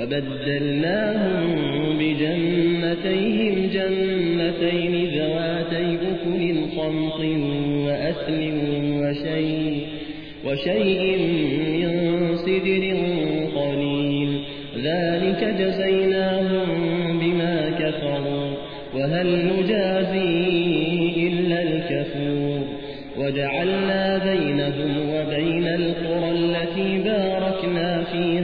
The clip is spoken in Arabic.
وبدلناهم بجنتيهم جنتين ذواتي أكل خمط وأثل وشيء, وشيء من سدر قليل. ذلك جزيناهم بما كفروا وهل نجازي إلا الكفور. وجعلنا بينهم وبين القرى التي باركنا فيها